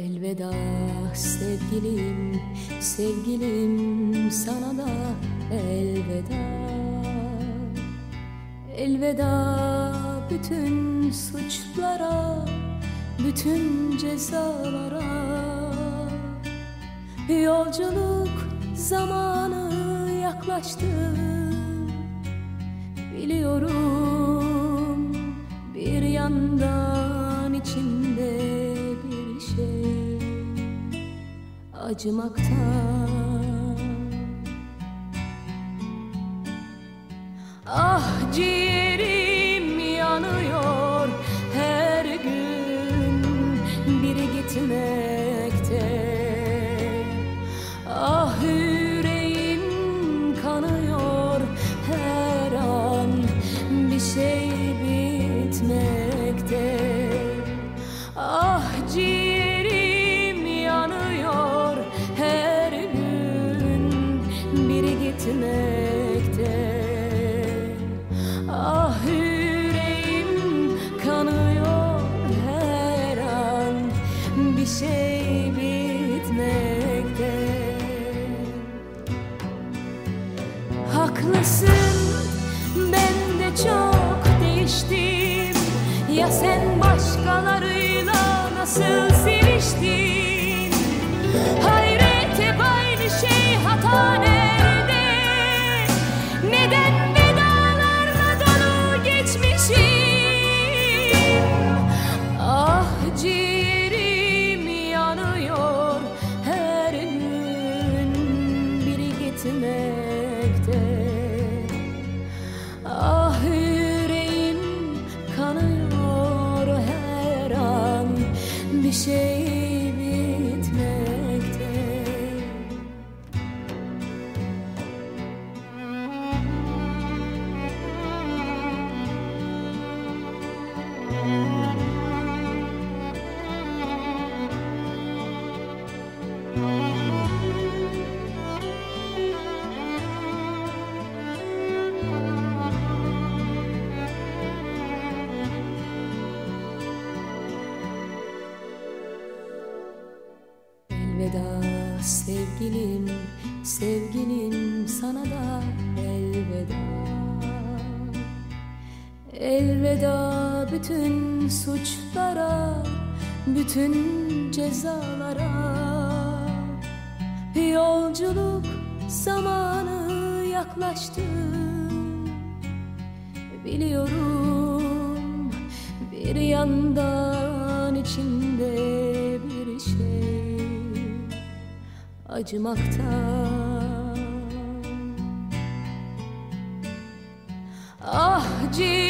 Elveda sevgilim, sevgilim sana da elveda. Elveda bütün suçlara, bütün cezalara. Yolculuk zamanı yaklaştı. Biliyorum bir yandan acımaktan. Ah ciğerim Ya sen başkalarıyla nasıl seviştin? Hayret hep aynı şey hata nerede? Neden vedalarla dolu geçmişim? Ah ciğerim yanıyor her gün biri gitmekte bir sevgilim, sevgilim sana da elveda. Elveda bütün suçlara, bütün cezalara. Yolculuk zamanı yaklaştı. Biliyorum bir yandan içimde acımaktan. Ah ciğerim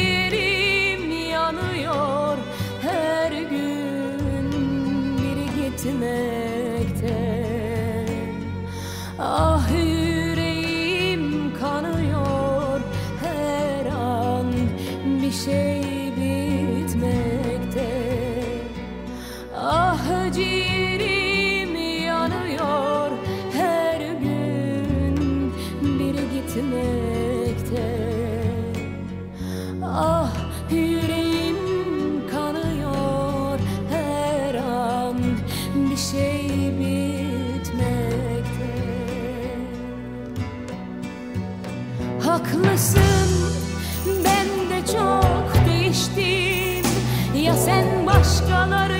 Haklısın ben de çok değiştim. Ya sen başkalarıyla